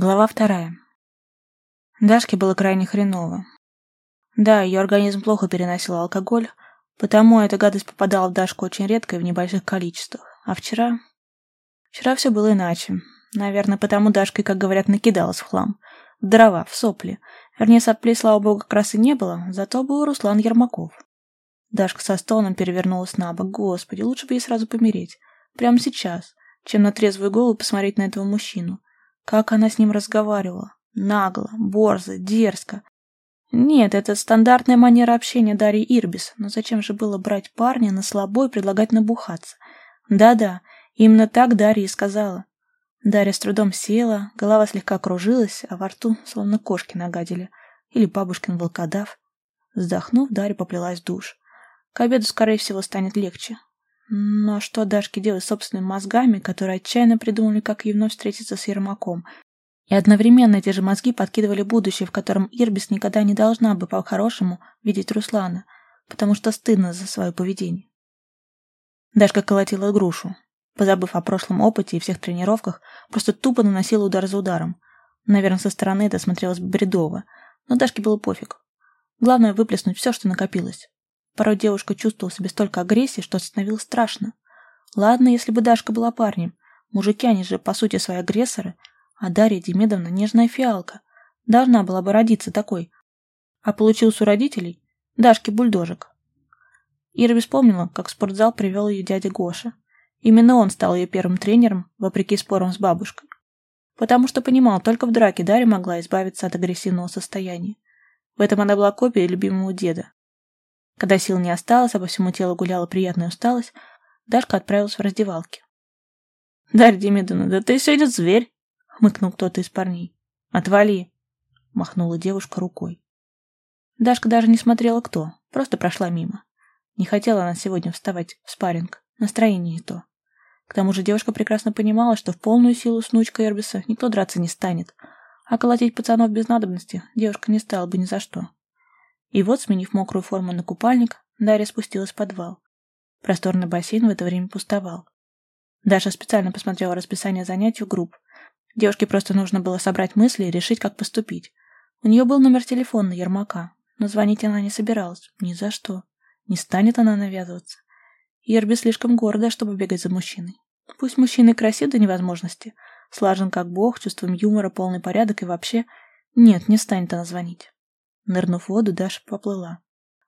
Глава вторая. Дашке было крайне хреново. Да, ее организм плохо переносил алкоголь, потому эта гадость попадала в Дашку очень редко и в небольших количествах. А вчера... Вчера все было иначе. Наверное, потому Дашка, как говорят, накидалась в хлам. В дрова, в сопли. Вернее, сопли, слава богу, как раз и не было, зато был Руслан Ермаков. Дашка со стоном перевернулась на бок. Господи, лучше бы ей сразу помереть. Прямо сейчас, чем на трезвую голову посмотреть на этого мужчину. Как она с ним разговаривала. Нагло, борзо, дерзко. Нет, это стандартная манера общения Дарьи Ирбис, но зачем же было брать парня на слабо и предлагать набухаться? Да-да, именно так Дарья и сказала. Дарья с трудом села, голова слегка кружилась, а во рту словно кошки нагадили. Или бабушкин волкодав. Вздохнув, Дарья поплелась в душ. К обеду, скорее всего, станет легче. Но ну, а что Дашке делать с собственными мозгами, которые отчаянно придумали, как ей вновь встретиться с Ермаком? И одновременно эти же мозги подкидывали будущее, в котором Ирбис никогда не должна бы по-хорошему видеть Руслана, потому что стыдно за свое поведение. Дашка колотила грушу. Позабыв о прошлом опыте и всех тренировках, просто тупо наносила удар за ударом. Наверное, со стороны это смотрелось бредово, но Дашке было пофиг. Главное выплеснуть все, что накопилось. Порой девушка чувствовала себе столько агрессии, что становилось страшно. Ладно, если бы Дашка была парнем. Мужики, они же, по сути, свои агрессоры. А Дарья Демидовна нежная фиалка. Должна была бы родиться такой. А получился у родителей Дашки бульдожик. Ира вспомнила, как в спортзал привел ее дядя Гоша. Именно он стал ее первым тренером, вопреки спорам с бабушкой. Потому что понимал, только в драке Дарья могла избавиться от агрессивного состояния. В этом она была копией любимого деда. Когда сил не осталось, а по всему телу гуляла приятная усталость, Дашка отправилась в раздевалки. «Дарья Демидовна, да ты сегодня зверь!» — хмыкнул кто-то из парней. «Отвали!» — махнула девушка рукой. Дашка даже не смотрела кто, просто прошла мимо. Не хотела она сегодня вставать в спарринг, настроение не то. К тому же девушка прекрасно понимала, что в полную силу с внучкой Эрбиса никто драться не станет, а колотить пацанов без надобности девушка не стала бы ни за что. И вот, сменив мокрую форму на купальник, Дарья спустилась в подвал. Просторный бассейн в это время пустовал. Даша специально посмотрела расписание занятий у групп. Девушке просто нужно было собрать мысли и решить, как поступить. У нее был номер телефона Ермака, но звонить она не собиралась. Ни за что. Не станет она навязываться. Ерби слишком гордая, чтобы бегать за мужчиной. Пусть мужчина красив до невозможности, слажен как бог, чувством юмора, полный порядок и вообще... Нет, не станет она звонить. Нырнув в воду, Даша поплыла.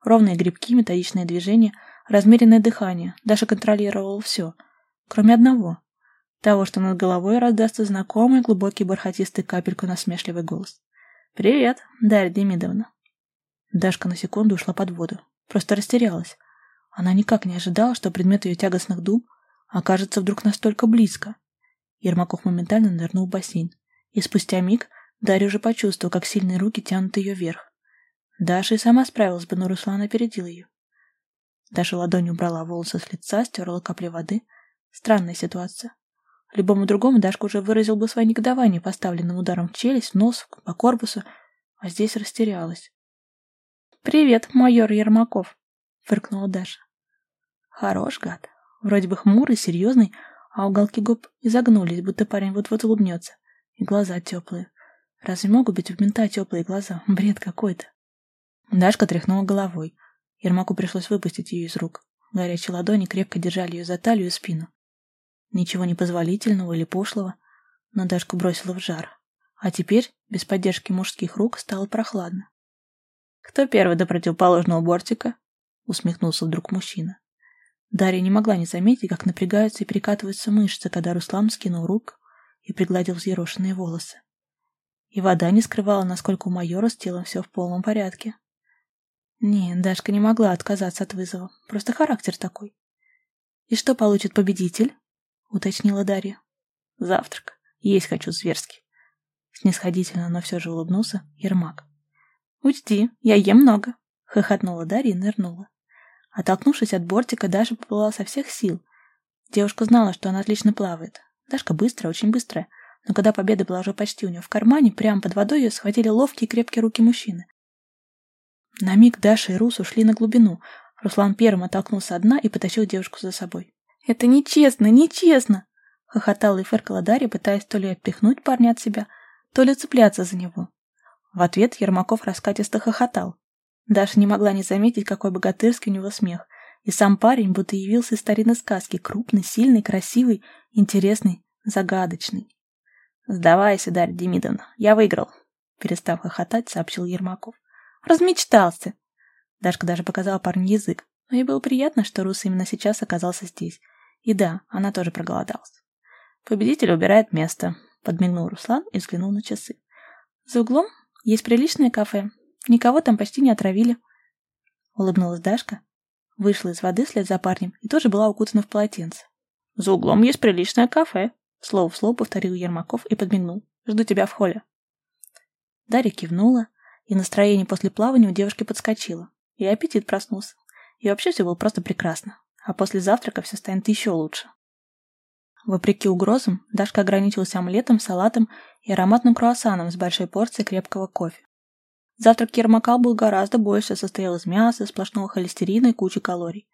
Ровные грибки, методичные движения, размеренное дыхание. Даша контролировала все, кроме одного. Того, что над головой раздастся знакомый глубокий бархатистый капельку насмешливый голос. «Привет, Дарья Демидовна». Дашка на секунду ушла под воду. Просто растерялась. Она никак не ожидала, что предмет ее тягостных дум окажется вдруг настолько близко. Ермаков моментально нырнул в бассейн. И спустя миг Дарья уже почувствовала, как сильные руки тянут ее вверх. Даша и сама справилась бы, но Руслан опередил ее. Даша ладонью убрала волосы с лица, стерла капли воды. Странная ситуация. Любому другому Дашка уже выразил бы свое негодование поставленным ударом в челюсть, в нос, по корпусу, а здесь растерялась. «Привет, майор Ермаков», — фыркнула Даша. Хорош гад. Вроде бы хмурый, серьезный, а уголки губ изогнулись, будто парень вот-вот улыбнется. И глаза теплые. Разве могут быть у мента теплые глаза? Бред какой-то. Дашка тряхнула головой. Ермаку пришлось выпустить ее из рук. Горячие ладони крепко держали ее за талию и спину. Ничего непозволительного или пошлого, но Дашку бросила в жар. А теперь, без поддержки мужских рук, стало прохладно. «Кто первый до противоположного бортика?» — усмехнулся вдруг мужчина. Дарья не могла не заметить, как напрягаются и перекатываются мышцы, когда Руслан скинул рук и пригладил взъерошенные волосы. И вода не скрывала, насколько у майора с телом все в полном порядке. Нет, Дашка не могла отказаться от вызова. Просто характер такой. «И что получит победитель?» — уточнила Дарья. «Завтрак. Есть хочу зверски». Снисходительно, но все же улыбнулся Ермак. «Учти, я ем много», — хохотнула Дарья и нырнула. Оттолкнувшись от бортика, Даша поплыла со всех сил. Девушка знала, что она отлично плавает. Дашка быстрая, очень быстрая. Но когда победа была уже почти у нее в кармане, прямо под водой ее схватили ловкие крепкие руки мужчины. На миг Даша и Рус ушли на глубину. Руслан первым оттолкнулся от дна и потащил девушку за собой. «Это нечестно, нечестно!» Хохотала и фыркала Дарья, пытаясь то ли отпихнуть парня от себя, то ли цепляться за него. В ответ Ермаков раскатисто хохотал. Даша не могла не заметить, какой богатырский у него смех. И сам парень будто явился из старинной сказки, крупный, сильный, красивый, интересный, загадочный. «Сдавайся, Дарья Демидовна, я выиграл», — перестав хохотать, сообщил Ермаков. «Размечтался!» Дашка даже показала парню язык, но ей было приятно, что Рус именно сейчас оказался здесь. И да, она тоже проголодалась. «Победитель убирает место», — подмигнул Руслан и взглянул на часы. «За углом есть приличное кафе. Никого там почти не отравили». Улыбнулась Дашка, вышла из воды вслед за парнем и тоже была укутана в полотенце. «За углом есть приличное кафе», — слово в слово повторил Ермаков и подмигнул. «Жду тебя в холле». Дарья кивнула, и настроение после плавания у девушки подскочило, и аппетит проснулся. И вообще все было просто прекрасно, а после завтрака все станет еще лучше. Вопреки угрозам, Дашка ограничилась омлетом, салатом и ароматным круассаном с большой порцией крепкого кофе. Завтрак Ермакал был гораздо больше, состоял из мяса, сплошного холестерина и кучи калорий.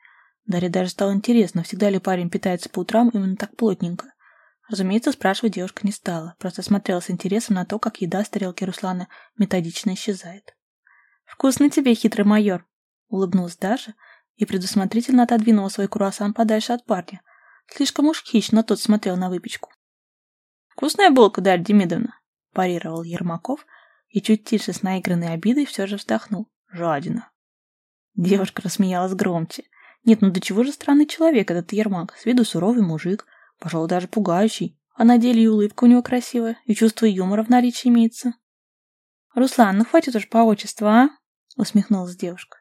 Дарье даже стало интересно, всегда ли парень питается по утрам именно так плотненько. Разумеется, спрашивать девушка не стала, просто смотрела с интересом на то, как еда с тарелки Руслана методично исчезает. «Вкусно тебе, хитрый майор!» — улыбнулась Даша и предусмотрительно отодвинула свой круассан подальше от парня, Слишком уж хищно тот смотрел на выпечку. «Вкусная булка, Дарья Демидовна!» – парировал Ермаков и чуть тише с наигранной обидой все же вздохнул. «Жадина!» Девушка рассмеялась громче. Нет, ну до чего же странный человек этот Ермак, с виду суровый мужик, пожалуй, даже пугающий, а на деле и улыбка у него красивая, и чувство юмора в наличии имеется. «Руслан, ну хватит уж по отчеству, а?» — усмехнулась девушка.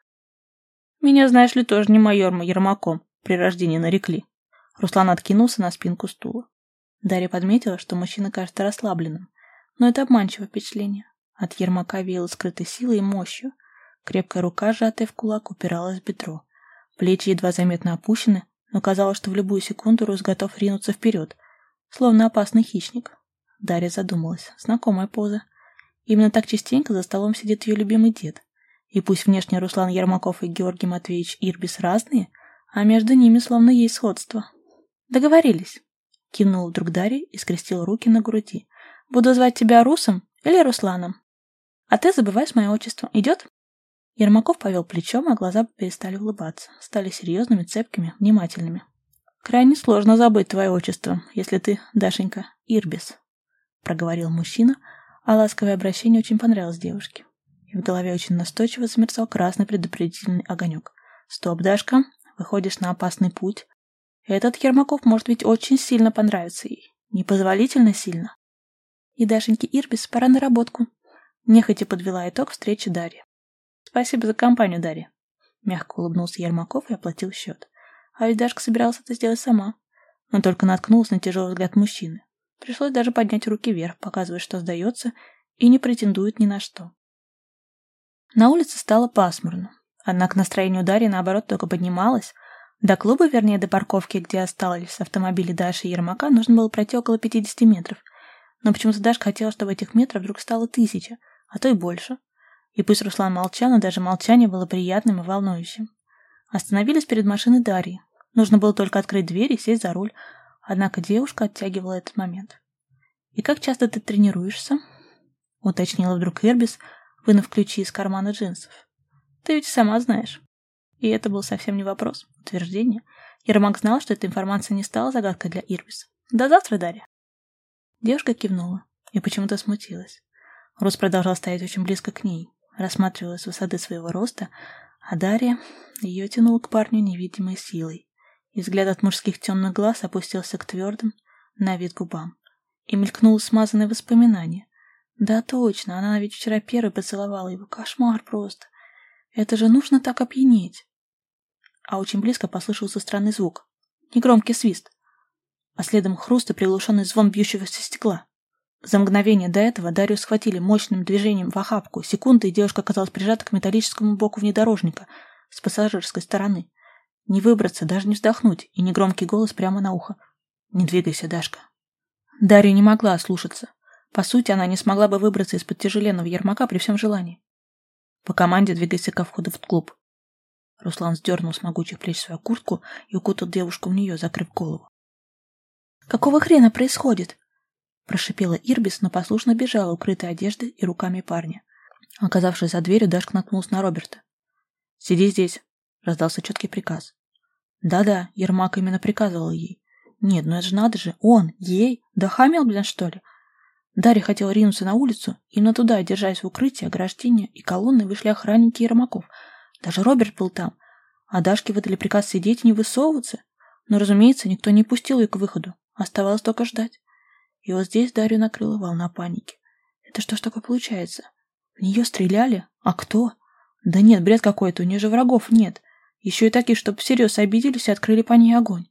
«Меня, знаешь ли, тоже не майором Ермаком при рождении нарекли», Руслан откинулся на спинку стула. Дарья подметила, что мужчина кажется расслабленным, но это обманчивое впечатление. От Ермака веяло скрытой силой и мощью. Крепкая рука, сжатая в кулак, упиралась в бедро. Плечи едва заметно опущены, но казалось, что в любую секунду Рус готов ринуться вперед, словно опасный хищник. Дарья задумалась. Знакомая поза. Именно так частенько за столом сидит ее любимый дед. И пусть внешне Руслан Ермаков и Георгий Матвеевич Ирбис разные, а между ними словно есть сходство. Договорились. Кинул вдруг Дарья и скрестил руки на груди. Буду звать тебя Русом или Русланом. А ты забываешь мое отчество. Идет? Ермаков повел плечом, а глаза перестали улыбаться. Стали серьезными, цепкими, внимательными. Крайне сложно забыть твое отчество, если ты, Дашенька, Ирбис, проговорил мужчина, а ласковое обращение очень понравилось девушке. И в голове очень настойчиво замерцал красный предупредительный огонек. Стоп, Дашка, выходишь на опасный путь. Этот Ермаков может ведь очень сильно понравиться ей. Непозволительно сильно. И Дашеньке Ирбис пора на работку. Нехотя подвела итог встречи Дарья. Спасибо за компанию, Дарья. Мягко улыбнулся Ермаков и оплатил счет. А ведь Дашка собиралась это сделать сама. Но только наткнулась на тяжелый взгляд мужчины. Пришлось даже поднять руки вверх, показывая, что сдается и не претендует ни на что. На улице стало пасмурно. Однако настроение у Дарьи, наоборот, только поднималось, до клуба, вернее, до парковки, где остались автомобили Даши и Ермака, нужно было пройти около 50 метров. Но почему-то Даша хотела, чтобы этих метров вдруг стало тысяча, а то и больше. И пусть Руслан молчал, но даже молчание было приятным и волнующим. Остановились перед машиной Дарьи. Нужно было только открыть дверь и сесть за руль. Однако девушка оттягивала этот момент. «И как часто ты тренируешься?» — уточнила вдруг Эрбис, вынув ключи из кармана джинсов. «Ты ведь сама знаешь». И это был совсем не вопрос, утверждение. Ермак знал, что эта информация не стала загадкой для Ирбис. «До завтра, Дарья!» Девушка кивнула и почему-то смутилась. Рус продолжал стоять очень близко к ней, рассматривая с высоты своего роста, а Дарья ее тянула к парню невидимой силой, и взгляд от мужских темных глаз опустился к твердым, на вид губам, и мелькнуло смазанное воспоминание. Да, точно, она ведь вчера первой поцеловала его. Кошмар просто. Это же нужно так опьянеть а очень близко послышался странный звук. Негромкий свист, а следом хруст и приглушенный звон бьющегося стекла. За мгновение до этого Дарью схватили мощным движением в охапку. Секунды, и девушка оказалась прижата к металлическому боку внедорожника с пассажирской стороны. Не выбраться, даже не вздохнуть, и негромкий голос прямо на ухо. «Не двигайся, Дашка». Дарья не могла ослушаться. По сути, она не смогла бы выбраться из-под тяжеленного ермака при всем желании. По команде двигайся ко входу в клуб. Руслан сдернул с могучих плеч свою куртку и укутал девушку в нее, закрыв голову. «Какого хрена происходит?» Прошипела Ирбис, но послушно бежала, укрытая одеждой и руками парня. Оказавшись за дверью, Дашка наткнулась на Роберта. «Сиди здесь», — раздался четкий приказ. Да-да, Ермак именно приказывал ей. Нет, ну это же надо же, он, ей, да хамил, блин, что ли? Дарья хотела ринуться на улицу, именно туда, держась в укрытии, ограждения и колонны, вышли охранники Ермаков. Даже Роберт был там. А Дашке выдали приказ сидеть и не высовываться. Но, разумеется, никто не пустил ее к выходу. Оставалось только ждать. И вот здесь Дарью накрыла волна паники. Это что ж такое получается? В нее стреляли? А кто? Да нет, бред какой-то, у нее же врагов нет. Еще и такие, чтобы всерьез обиделись и открыли по ней огонь.